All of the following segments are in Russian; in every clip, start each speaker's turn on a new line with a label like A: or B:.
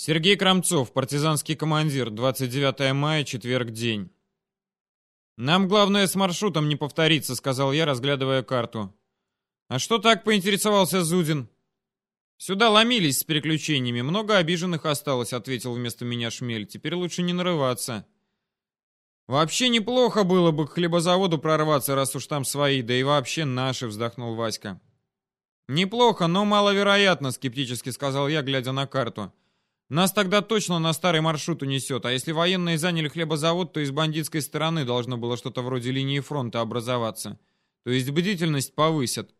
A: Сергей Крамцов, партизанский командир, 29 мая, четверг, день. «Нам главное с маршрутом не повториться», — сказал я, разглядывая карту. «А что так?» — поинтересовался Зудин. «Сюда ломились с переключениями. Много обиженных осталось», — ответил вместо меня Шмель. «Теперь лучше не нарываться». «Вообще неплохо было бы к хлебозаводу прорваться, раз уж там свои, да и вообще наши», — вздохнул Васька. «Неплохо, но маловероятно», — скептически сказал я, глядя на карту. «Нас тогда точно на старый маршрут унесет, а если военные заняли хлебозавод, то из бандитской стороны должно было что-то вроде линии фронта образоваться. То есть бдительность повысят.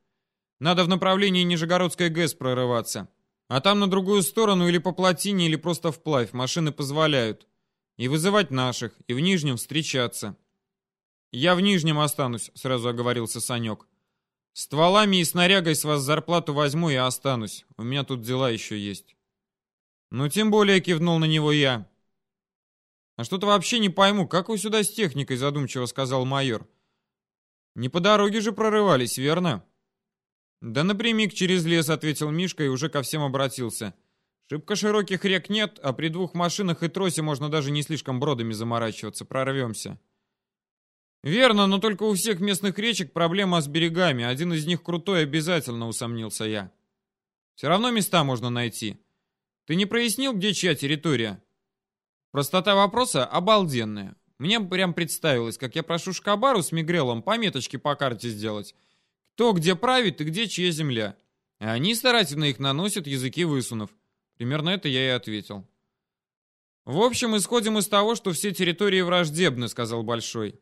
A: Надо в направлении Нижегородской ГЭС прорываться. А там на другую сторону или по плотине, или просто вплавь. Машины позволяют. И вызывать наших, и в Нижнем встречаться. Я в Нижнем останусь, сразу оговорился Санек. Стволами и снарягой с вас зарплату возьму и останусь. У меня тут дела еще есть. Ну, тем более кивнул на него я. А что-то вообще не пойму, как вы сюда с техникой, задумчиво сказал майор. Не по дороге же прорывались, верно? «Да напрямик через лес», — ответил Мишка и уже ко всем обратился. «Шибко широких рек нет, а при двух машинах и тросе можно даже не слишком бродами заморачиваться. Прорвемся». «Верно, но только у всех местных речек проблема с берегами. Один из них крутой обязательно», — усомнился я. «Все равно места можно найти. Ты не прояснил, где чья территория?» Простота вопроса обалденная. Мне прям представилось, как я прошу Шкабару с Мигрелом пометочки по карте сделать. Кто где правит и где чья земля. А они старательно их наносят, языки высунув. Примерно это я и ответил. «В общем, исходим из того, что все территории враждебны», — сказал Большой.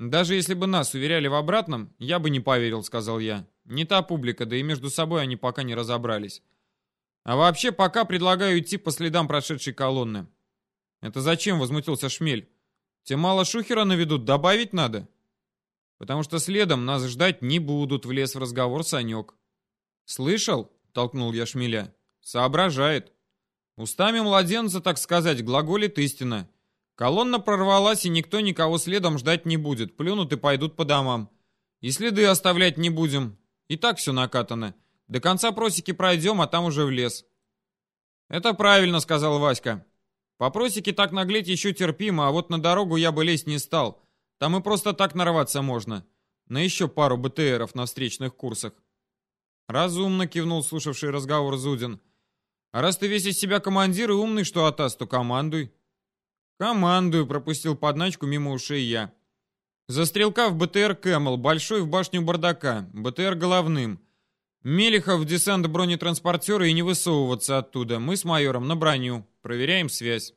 A: «Даже если бы нас уверяли в обратном, я бы не поверил», — сказал я. «Не та публика, да и между собой они пока не разобрались. А вообще, пока предлагаю идти по следам прошедшей колонны». «Это зачем?» — возмутился Шмель. «Те мало шухера наведут, добавить надо?» потому что следом нас ждать не будут, влез в разговор Санек. «Слышал?» — толкнул я шмеля. «Соображает. Устами младенца, так сказать, глаголит истина. Колонна прорвалась, и никто никого следом ждать не будет. Плюнут и пойдут по домам. И следы оставлять не будем. И так все накатано. До конца просеки пройдем, а там уже в лес». «Это правильно», — сказал Васька. «По просеке так наглеть еще терпимо, а вот на дорогу я бы лезть не стал». Там и просто так нарваться можно. На еще пару БТРов на встречных курсах. Разумно кивнул слушавший разговор Зудин. А раз ты весь из себя командир и умный, что атас, то командуй. Командую, пропустил подначку мимо ушей я. За стрелка в БТР Кэмл, большой в башню бардака, БТР головным. Мелехов в десант бронетранспортера и не высовываться оттуда. Мы с майором на броню. Проверяем связь.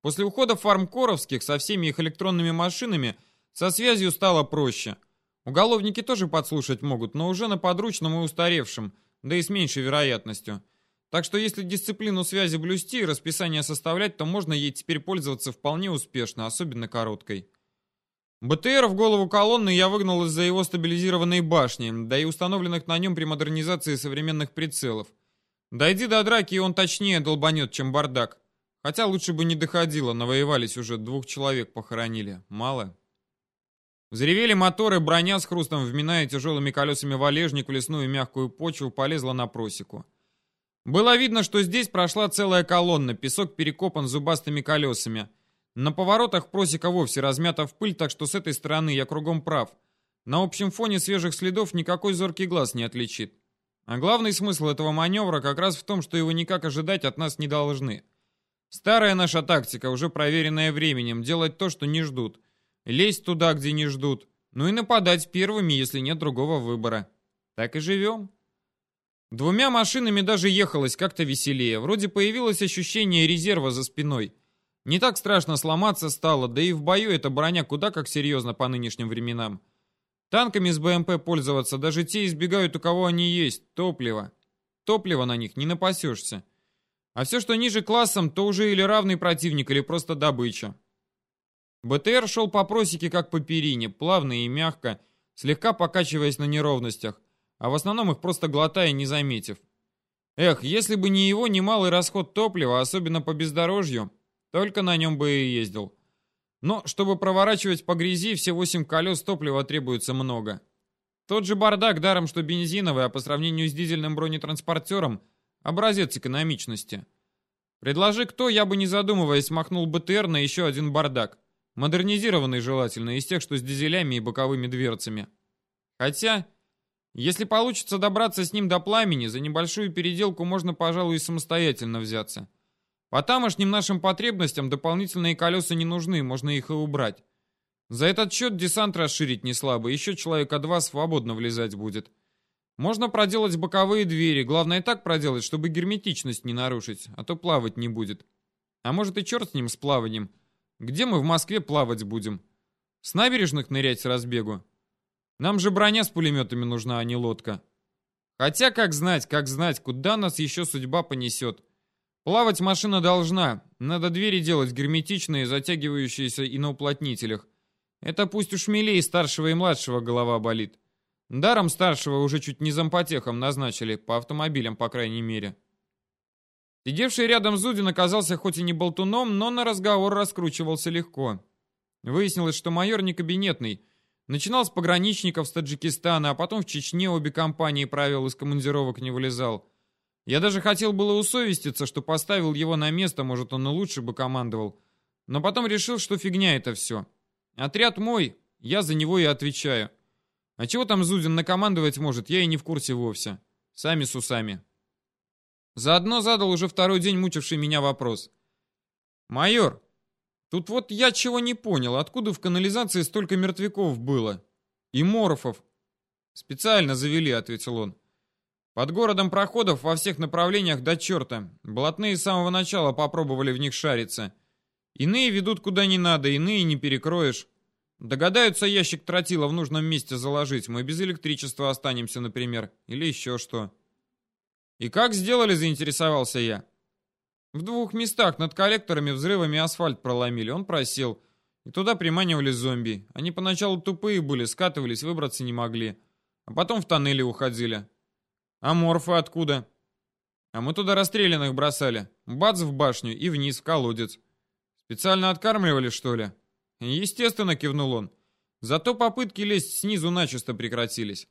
A: После ухода фармкоровских со всеми их электронными машинами со связью стало проще. Уголовники тоже подслушать могут, но уже на подручном и устаревшем, да и с меньшей вероятностью. Так что если дисциплину связи блюсти и расписание составлять, то можно ей теперь пользоваться вполне успешно, особенно короткой. БТР в голову колонны я выгнал из-за его стабилизированной башни, да и установленных на нем при модернизации современных прицелов. Дойди до драки, и он точнее долбанет, чем бардак. Хотя лучше бы не доходило, навоевались уже, двух человек похоронили. Мало. Взревели моторы, броня с хрустом, вминая тяжелыми колесами валежник в лесную мягкую почву, полезла на просеку. Было видно, что здесь прошла целая колонна, песок перекопан зубастыми колесами. На поворотах просека вовсе размята в пыль, так что с этой стороны я кругом прав. На общем фоне свежих следов никакой зоркий глаз не отличит. А главный смысл этого маневра как раз в том, что его никак ожидать от нас не должны. Старая наша тактика, уже проверенная временем, делать то, что не ждут. Лезть туда, где не ждут. Ну и нападать первыми, если нет другого выбора. Так и живем. Двумя машинами даже ехалось как-то веселее. Вроде появилось ощущение резерва за спиной. Не так страшно сломаться стало, да и в бою эта броня куда как серьезно по нынешним временам. Танками с БМП пользоваться даже те избегают, у кого они есть. Топливо. Топлива на них не напасешься. А все, что ниже классом, то уже или равный противник, или просто добыча. БТР шел по просеке, как по перине, плавно и мягко, слегка покачиваясь на неровностях, а в основном их просто глотая, не заметив. Эх, если бы не его немалый расход топлива, особенно по бездорожью, только на нем бы и ездил. Но, чтобы проворачивать по грязи, все восемь колес топлива требуется много. Тот же бардак, даром что бензиновый, а по сравнению с дизельным бронетранспортером – Образец экономичности. Предложи кто, я бы не задумываясь махнул БТР на еще один бардак. Модернизированный желательно, из тех, что с дизелями и боковыми дверцами. Хотя, если получится добраться с ним до пламени, за небольшую переделку можно, пожалуй, и самостоятельно взяться. По тамошним нашим потребностям дополнительные колеса не нужны, можно их и убрать. За этот счет десант расширить не слабо, еще человека два свободно влезать будет. Можно проделать боковые двери, главное так проделать, чтобы герметичность не нарушить, а то плавать не будет. А может и черт с ним, с плаванием. Где мы в Москве плавать будем? С набережных нырять с разбегу? Нам же броня с пулеметами нужна, а не лодка. Хотя, как знать, как знать, куда нас еще судьба понесет. Плавать машина должна. Надо двери делать герметичные, затягивающиеся и на уплотнителях. Это пусть у шмелей старшего и младшего голова болит. Даром старшего уже чуть не зампотехом назначили, по автомобилям, по крайней мере. Сидевший рядом Зудин оказался хоть и не болтуном, но на разговор раскручивался легко. Выяснилось, что майор не кабинетный, Начинал с пограничников с Таджикистана, а потом в Чечне обе компании правил, из командировок не вылезал. Я даже хотел было усовеститься, что поставил его на место, может, он и лучше бы командовал. Но потом решил, что фигня это все. Отряд мой, я за него и отвечаю. А чего там Зудин накомандовать может, я и не в курсе вовсе. Сами с усами. Заодно задал уже второй день мучивший меня вопрос. «Майор, Тут вот я чего не понял, откуда в канализации столько мертвяков было? И морфов. Специально завели, ответил он. Под городом проходов во всех направлениях до черта. Блатные с самого начала попробовали в них шариться. Иные ведут куда не надо, иные не перекроешь. Догадаются ящик тротила в нужном месте заложить. Мы без электричества останемся, например. Или еще что. И как сделали, заинтересовался я. В двух местах над коллекторами взрывами асфальт проломили. Он просел. И туда приманивали зомби. Они поначалу тупые были, скатывались, выбраться не могли. А потом в тоннели уходили. А морфы откуда? А мы туда расстрелянных бросали. Бац в башню и вниз в колодец. Специально откармливали, что ли? Естественно, кивнул он. Зато попытки лезть снизу начисто прекратились.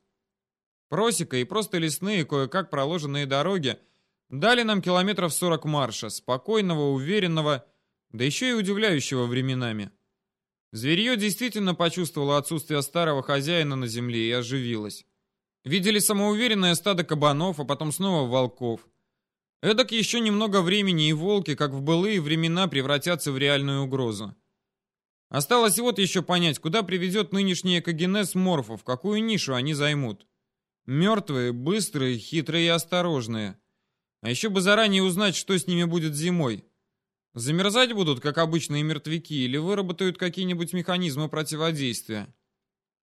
A: Просека и просто лесные, кое-как проложенные дороги — Дали нам километров 40 марша, спокойного, уверенного, да еще и удивляющего временами. Зверье действительно почувствовало отсутствие старого хозяина на земле и оживилось. Видели самоуверенное стадо кабанов, а потом снова волков. Эдак еще немного времени, и волки, как в былые времена, превратятся в реальную угрозу. Осталось вот еще понять, куда приведет нынешний экогенез морфов, какую нишу они займут. Мертвые, быстрые, хитрые и осторожные. А еще бы заранее узнать, что с ними будет зимой. Замерзать будут, как обычные мертвяки, или выработают какие-нибудь механизмы противодействия?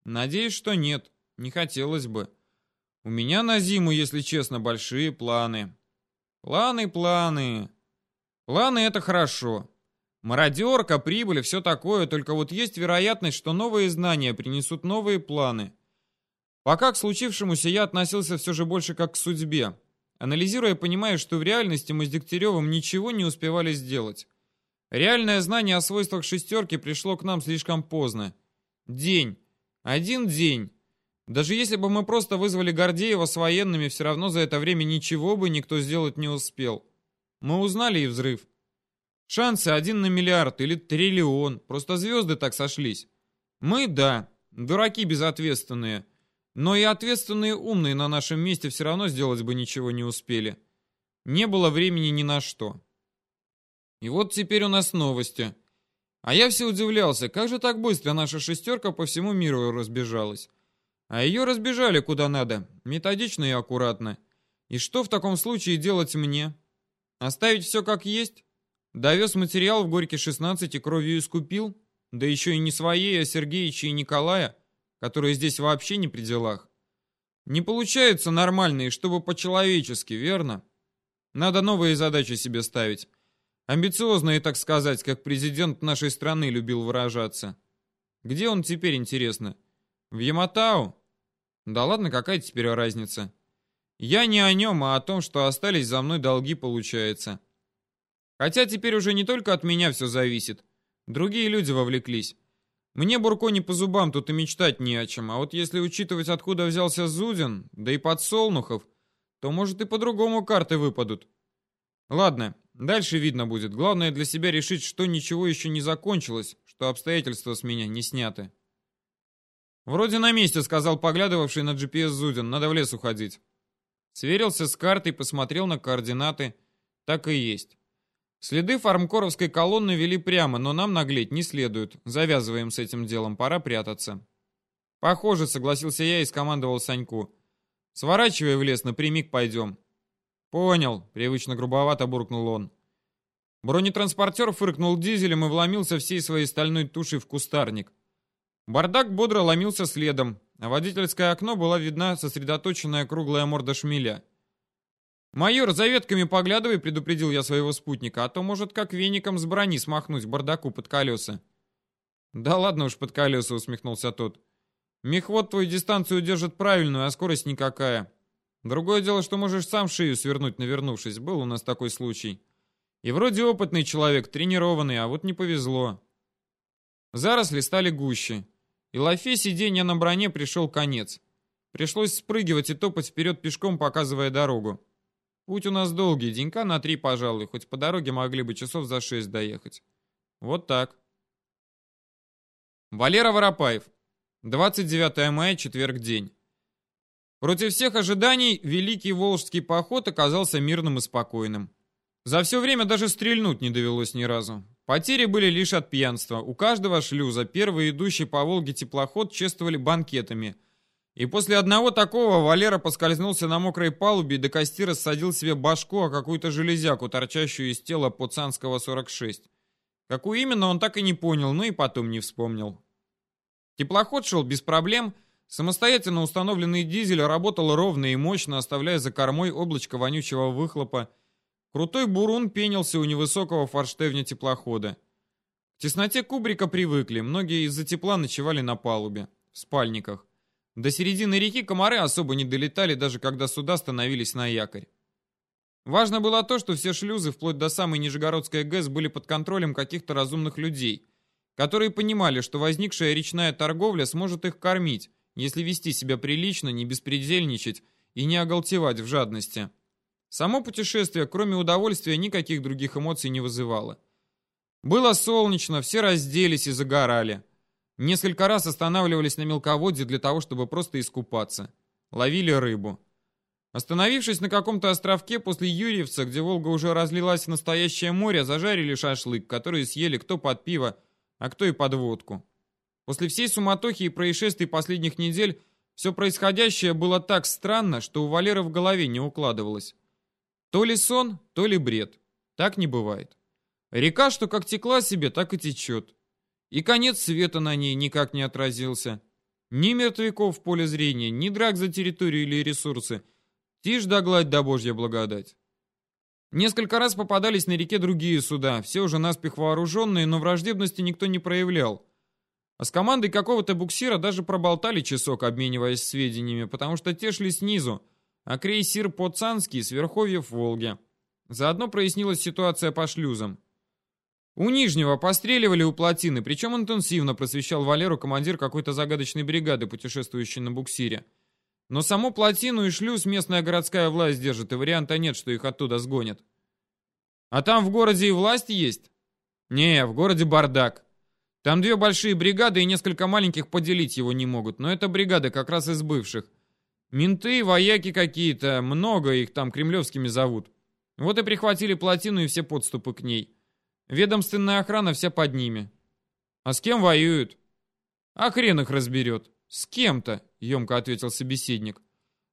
A: Надеюсь, что нет. Не хотелось бы. У меня на зиму, если честно, большие планы. Планы, планы. Планы — это хорошо. Мародерка, прибыль, все такое, только вот есть вероятность, что новые знания принесут новые планы. Пока к случившемуся я относился все же больше как к судьбе. Анализируя, понимаю, что в реальности мы с Дегтяревым ничего не успевали сделать. Реальное знание о свойствах шестерки пришло к нам слишком поздно. День. Один день. Даже если бы мы просто вызвали Гордеева с военными, все равно за это время ничего бы никто сделать не успел. Мы узнали и взрыв. Шансы один на миллиард или триллион. Просто звезды так сошлись. Мы, да, дураки безответственные. Но и ответственные умные на нашем месте все равно сделать бы ничего не успели. Не было времени ни на что. И вот теперь у нас новости. А я все удивлялся, как же так быстро наша шестерка по всему миру разбежалась. А ее разбежали куда надо, методично и аккуратно. И что в таком случае делать мне? Оставить все как есть? Довез материал в Горьке 16 и кровью искупил? Да еще и не своей, а Сергеича и Николая? которые здесь вообще не при делах. Не получаются нормальные, чтобы по-человечески, верно? Надо новые задачи себе ставить. Амбициозные, так сказать, как президент нашей страны любил выражаться. Где он теперь, интересно? В Яматау? Да ладно, какая теперь разница? Я не о нем, а о том, что остались за мной долги, получается. Хотя теперь уже не только от меня все зависит. Другие люди вовлеклись. Мне Бурко не по зубам, тут и мечтать не о чем. А вот если учитывать, откуда взялся Зудин, да и подсолнухов, то, может, и по-другому карты выпадут. Ладно, Дальше видно будет. Главное для себя решить, что ничего еще не закончилось, что обстоятельства с меня не сняты. «Вроде на месте», — сказал поглядывавший на GPS Зудин. «Надо в лес уходить». Сверился с картой, посмотрел на координаты. Так и есть. Следы фармкоровской колонны вели прямо, но нам наглеть не следует. Завязываем с этим делом, пора прятаться. Похоже, согласился я и скомандовал Саньку. Сворачивай в лес, напрямик пойдем. Понял, привычно грубовато буркнул он. Бронетранспортер фыркнул дизелем и вломился всей своей стальной тушей в кустарник. Бардак бодро ломился следом, а водительское окно была видна сосредоточенная круглая морда шмеля. «Майор, за ветками поглядывай», — предупредил я своего спутника, «а то может как веником с брони смахнуть бардаку под колеса». «Да ладно уж под колеса», — усмехнулся тот. «Мехвод твою дистанцию держит правильную, а скорость никакая. Другое дело, что можешь сам шею свернуть, навернувшись. Был у нас такой случай. И вроде опытный человек, тренированный, а вот не повезло». Заросли стали гуще. И Лафе сиденья на броне пришел конец. Пришлось спрыгивать и топать вперед пешком, показывая дорогу. Путь у нас долгий, денька на три, пожалуй, хоть по дороге могли бы часов за шесть доехать. Вот так. Валера Воропаев. 29 мая, четверг день. Против всех ожиданий, Великий Волжский поход оказался мирным и спокойным. За все время даже стрельнуть не довелось ни разу. Потери были лишь от пьянства. У каждого шлюза первый идущий по Волге теплоход чествовали банкетами. И после одного такого Валера поскользнулся на мокрой палубе и до кости рассадил себе башку о какую-то железяку, торчащую из тела Пуцанского 46. Какую именно, он так и не понял, но и потом не вспомнил. Теплоход шел без проблем. Самостоятельно установленный дизель работал ровно и мощно, оставляя за кормой облачко вонючего выхлопа, Крутой бурун пенился у невысокого форштевня теплохода. К тесноте кубрика привыкли, многие из-за тепла ночевали на палубе, в спальниках. До середины реки комары особо не долетали, даже когда суда становились на якорь. Важно было то, что все шлюзы, вплоть до самой Нижегородской ГЭС, были под контролем каких-то разумных людей, которые понимали, что возникшая речная торговля сможет их кормить, если вести себя прилично, не беспредельничать и не оголтевать в жадности. Само путешествие, кроме удовольствия, никаких других эмоций не вызывало. Было солнечно, все разделись и загорали. Несколько раз останавливались на мелководье для того, чтобы просто искупаться. Ловили рыбу. Остановившись на каком-то островке после Юрьевца, где Волга уже разлилась в настоящее море, зажарили шашлык, который съели кто под пиво, а кто и под водку. После всей суматохи и происшествий последних недель все происходящее было так странно, что у Валеры в голове не укладывалось. То ли сон, то ли бред. Так не бывает. Река, что как текла себе, так и течет. И конец света на ней никак не отразился. Ни мертвяков в поле зрения, ни драк за территорию или ресурсы. Тишь да гладь да божья благодать. Несколько раз попадались на реке другие суда, все уже наспех вооруженные, но враждебности никто не проявлял. А с командой какого-то буксира даже проболтали часок, обмениваясь сведениями, потому что те шли снизу, а крейсер Поцанский с верховьев Волги. Заодно прояснилась ситуация по шлюзам. У Нижнего постреливали у плотины, причем интенсивно просвещал Валеру командир какой-то загадочной бригады, путешествующей на буксире. Но саму плотину и шлюз местная городская власть держит, и варианта нет, что их оттуда сгонят. А там в городе и власть есть? Не, в городе бардак. Там две большие бригады и несколько маленьких поделить его не могут, но это бригады как раз из бывших. Менты, вояки какие-то, много их там кремлевскими зовут. Вот и прихватили плотину и все подступы к ней. Ведомственная охрана вся под ними. А с кем воюют? А хрен их разберет. С кем-то, емко ответил собеседник.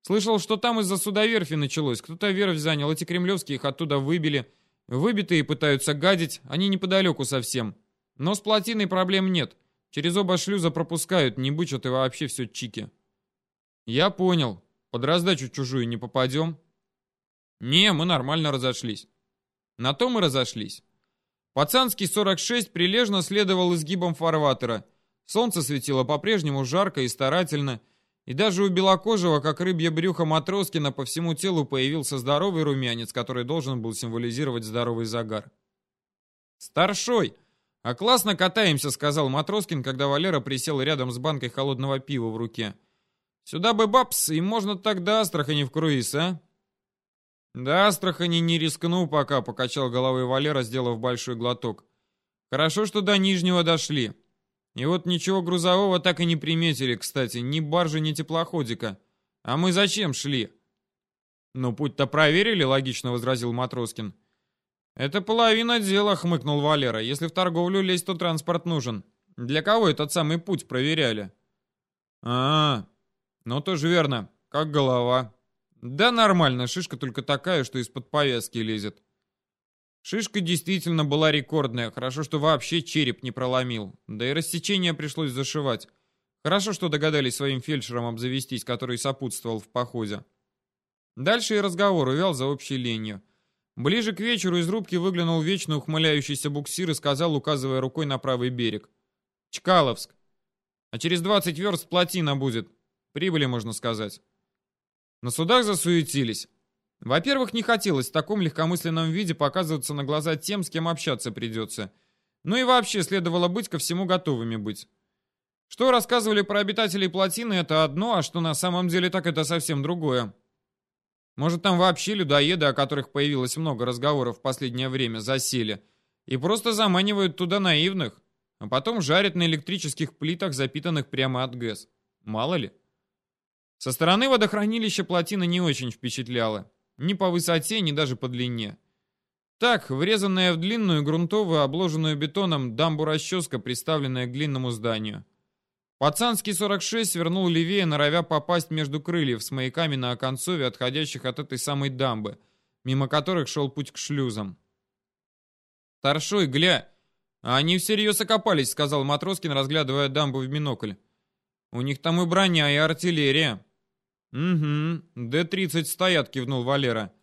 A: Слышал, что там из-за судоверфи началось. Кто-то верфь занял, эти кремлевские их оттуда выбили. Выбитые пытаются гадить, они неподалеку совсем. Но с плотиной проблем нет. Через оба шлюза пропускают, не бычат и вообще все чики. «Я понял. Под раздачу чужую не попадем?» «Не, мы нормально разошлись». На то мы разошлись. Пацанский 46 прилежно следовал изгибам фарватера. Солнце светило по-прежнему жарко и старательно, и даже у белокожего, как рыбье брюхо Матроскина, по всему телу появился здоровый румянец, который должен был символизировать здоровый загар. «Старшой! А классно катаемся», — сказал Матроскин, когда Валера присел рядом с банкой холодного пива в руке. Сюда бы бабс, и можно так до Астрахани в круиз, а? Да, Астрахани не рискну пока, покачал головой Валера, сделав большой глоток. Хорошо, что до Нижнего дошли. И вот ничего грузового так и не приметили, кстати, ни баржи, ни теплоходика. А мы зачем шли? Ну, путь-то проверили, логично возразил Матроскин. Это половина дела, хмыкнул Валера. Если в торговлю лезть, то транспорт нужен. Для кого этот самый путь проверяли? А, -а, -а ну тоже верно. Как голова. Да нормально, шишка только такая, что из-под повязки лезет. Шишка действительно была рекордная, хорошо, что вообще череп не проломил. Да и рассечение пришлось зашивать. Хорошо, что догадались своим фельдшером обзавестись, который сопутствовал в походе. Дальше и разговор увял за общей ленью. Ближе к вечеру из рубки выглянул вечно ухмыляющийся буксир и сказал, указывая рукой на правый берег. «Чкаловск. А через 20 верст плотина будет. Прибыли, можно сказать». На судах засуетились. Во-первых, не хотелось в таком легкомысленном виде показываться на глаза тем, с кем общаться придется. Ну и вообще, следовало быть ко всему готовыми быть. Что рассказывали про обитателей плотины, это одно, а что на самом деле так, это совсем другое. Может, там вообще людоеды, о которых появилось много разговоров в последнее время, засели, и просто заманивают туда наивных, а потом жарят на электрических плитах, запитанных прямо от ГЭС. Мало ли. Со стороны водохранилища плотина не очень впечатляла. Ни по высоте, ни даже по длине. Так, врезанная в длинную грунтовую, обложенную бетоном дамбу-расческа, приставленная к длинному зданию. Пацанский 46 свернул левее, норовя попасть между крыльев с маяками на оконцове, отходящих от этой самой дамбы, мимо которых шел путь к шлюзам. «Старшой, гля! Они всерьез окопались», — сказал Матроскин, разглядывая дамбу в бинокль. «У них там и броня, и артиллерия». «Угу, Д-30 стоят», — кивнул Валера.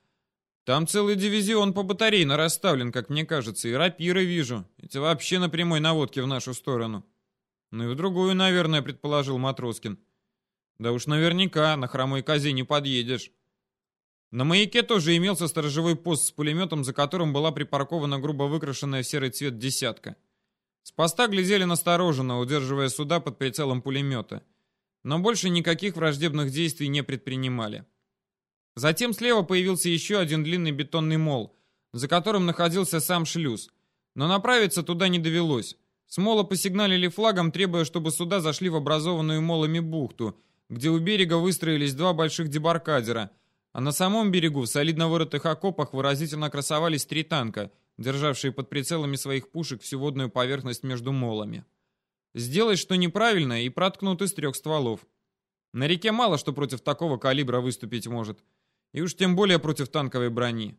A: «Там целый дивизион по батарейно расставлен, как мне кажется, и рапиры вижу. Эти вообще на прямой наводке в нашу сторону». «Ну и в другую, наверное», — предположил Матроскин. «Да уж наверняка, на хромой козе не подъедешь». На маяке тоже имелся сторожевой пост с пулеметом, за которым была припаркована грубо выкрашенная в серый цвет десятка. С поста глядели настороженно, удерживая суда под прицелом пулемета но больше никаких враждебных действий не предпринимали. Затем слева появился еще один длинный бетонный мол, за которым находился сам шлюз, но направиться туда не довелось. Смола посигналили флагом, требуя, чтобы суда зашли в образованную молами бухту, где у берега выстроились два больших дебаркадера, а на самом берегу в солидно вырытых окопах выразительно красовались три танка, державшие под прицелами своих пушек всю водную поверхность между молами. Сделай что неправильно и проткнут из трех стволов. На реке мало что против такого калибра выступить может. И уж тем более против танковой брони.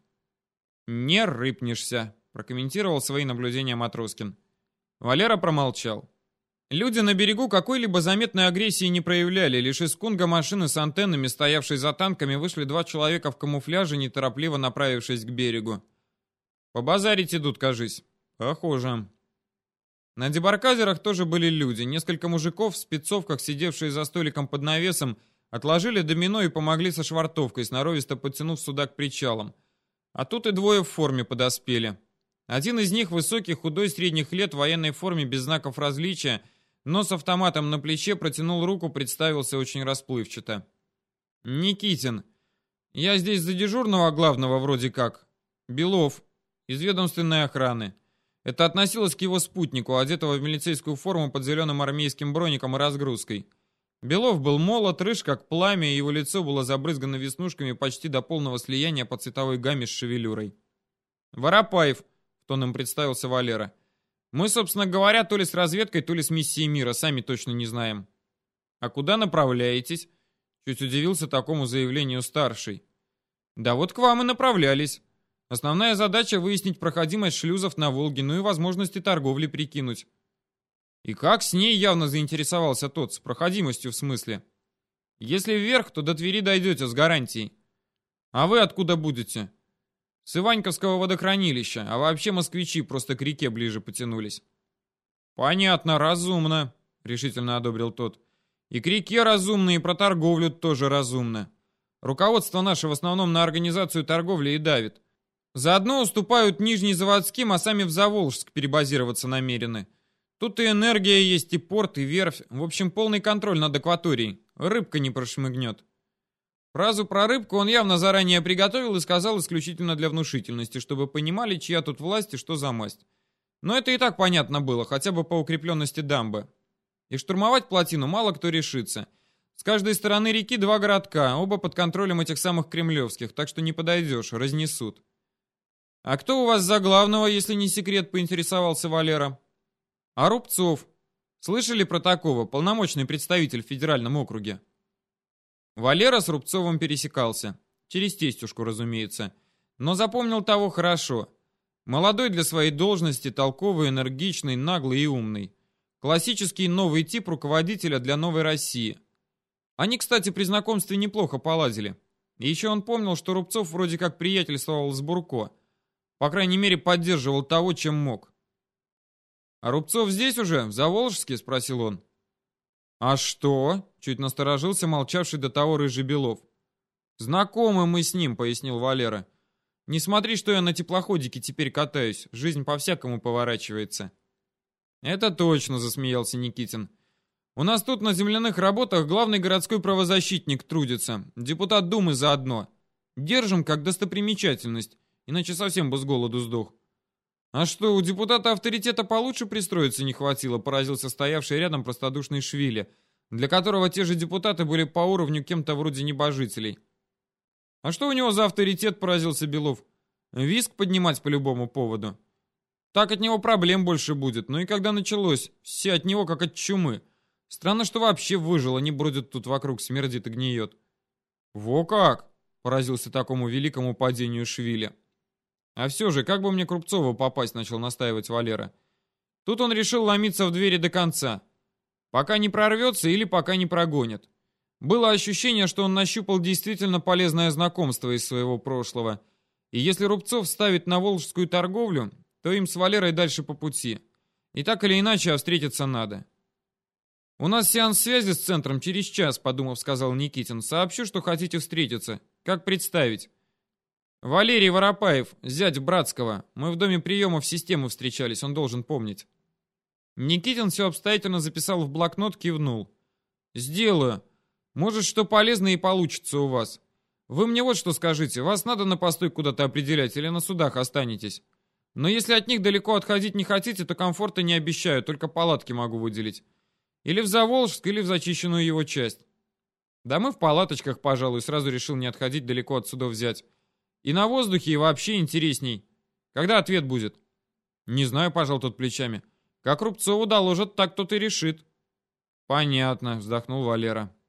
A: «Не рыпнешься», — прокомментировал свои наблюдения Матроскин. Валера промолчал. Люди на берегу какой-либо заметной агрессии не проявляли, лишь из кунга машины с антеннами, стоявшей за танками, вышли два человека в камуфляже, неторопливо направившись к берегу. «Побазарить идут, кажись». «Похоже». На дебаркадерах тоже были люди. Несколько мужиков в спецовках, сидевшие за столиком под навесом, отложили домино и помогли со швартовкой, сноровисто подтянув суда к причалам. А тут и двое в форме подоспели. Один из них, высокий, худой, средних лет, в военной форме, без знаков различия, но с автоматом на плече, протянул руку, представился очень расплывчато. «Никитин. Я здесь за дежурного главного вроде как. Белов. Из ведомственной охраны. Это относилось к его спутнику, одетого в милицейскую форму под зеленым армейским броником и разгрузкой. Белов был молод, рыж как пламя, и его лицо было забрызгано веснушками почти до полного слияния по цветовой гамме с шевелюрой. «Воропаев», — в тон им представился Валера. «Мы, собственно говоря, то ли с разведкой, то ли с миссией мира, сами точно не знаем». «А куда направляетесь?» Чуть удивился такому заявлению старший. «Да вот к вам и направлялись. Основная задача выяснить проходимость шлюзов на Волге, ну и возможности торговли прикинуть. И как с ней явно заинтересовался тот, с проходимостью в смысле. Если вверх, то до Твери дойдете с гарантией. А вы откуда будете? С Иваньковского водохранилища, а вообще москвичи просто к реке ближе потянулись. Понятно, разумно, решительно одобрил тот. И к реке разумно, и про торговлю тоже разумно. Руководство наше в основном на организацию торговли и давит. Заодно уступают нижнезаводским, а сами в Заволжск перебазироваться намерены. Тут и энергия есть, и порт, и верфь. В общем, полный контроль над акваторией. Рыбка не прошмыгнет. Фразу про рыбку он явно заранее приготовил и сказал исключительно для внушительности, чтобы понимали, чья тут власть и что за масть. Но это и так понятно было, хотя бы по укрепленности дамбы. И штурмовать плотину мало кто решится. С каждой стороны реки два городка, оба под контролем этих самых кремлевских, так что не подойдешь, разнесут. «А кто у вас за главного, если не секрет?» — поинтересовался Валера. «А Рубцов. Слышали про такого? Полномочный представитель в федеральном округе». Валера с Рубцовым пересекался. Через тестюшку, разумеется. Но запомнил того хорошо. Молодой для своей должности, толковый, энергичный, наглый и умный. Классический новый тип руководителя для новой России. Они, кстати, при знакомстве неплохо поладили. Еще он помнил, что Рубцов вроде как приятельствовал с Бурко. По крайней мере, поддерживал того, чем мог. «А Рубцов здесь уже, в Заволжске?» — спросил он. «А что?» — чуть насторожился молчавший до того рыжий Белов. «Знакомы мы с ним», — пояснил Валера. «Не смотри, что я на теплоходике теперь катаюсь. Жизнь по-всякому поворачивается». «Это точно», — засмеялся Никитин. «У нас тут на земляных работах главный городской правозащитник трудится, депутат Думы заодно. Держим как достопримечательность, иначе совсем бы с голоду сдох». «А что, у депутата авторитета получше пристроиться не хватило?» — поразился стоявший рядом простодушный Швили, для которого те же депутаты были по уровню кем-то вроде небожителей. «А что у него за авторитет?» — поразился Белов. «Виск поднимать по любому поводу». Так от него проблем больше будет. Ну и когда началось, все от него как от чумы. Странно, что вообще выжил, они бродят тут вокруг, смердит и гниет. Во как! Поразился такому великому падению Швиля. А все же, как бы мне Крупцову попасть, начал настаивать Валера. Тут он решил ломиться в двери до конца. Пока не прорвется или пока не прогонит. Было ощущение, что он нащупал действительно полезное знакомство из своего прошлого. И если Рубцов ставит на волжскую торговлю, то им с Валерой дальше по пути. И так или иначе, а встретиться надо. «У нас сеанс связи с центром через час», — подумав, сказал Никитин. «Сообщу, что хотите встретиться. Как представить?» «Валерий Воропаев, зять Братского. Мы в доме приемов системы встречались, он должен помнить». Никитин все обстоятельно записал в блокнот, кивнул. «Сделаю. Может, что полезное и получится у вас. Вы мне вот что скажите. Вас надо на постой куда-то определять или на судах останетесь?» Но если от них далеко отходить не хотите, то комфорта не обещаю, только палатки могу выделить. Или в Заволжск, или в зачищенную его часть. Да мы в палаточках, пожалуй, сразу решил не отходить далеко отсюда взять. И на воздухе, и вообще интересней. Когда ответ будет? Не знаю, пожал тот плечами. Как Рубцову доложат, так тот и решит. Понятно, вздохнул Валера.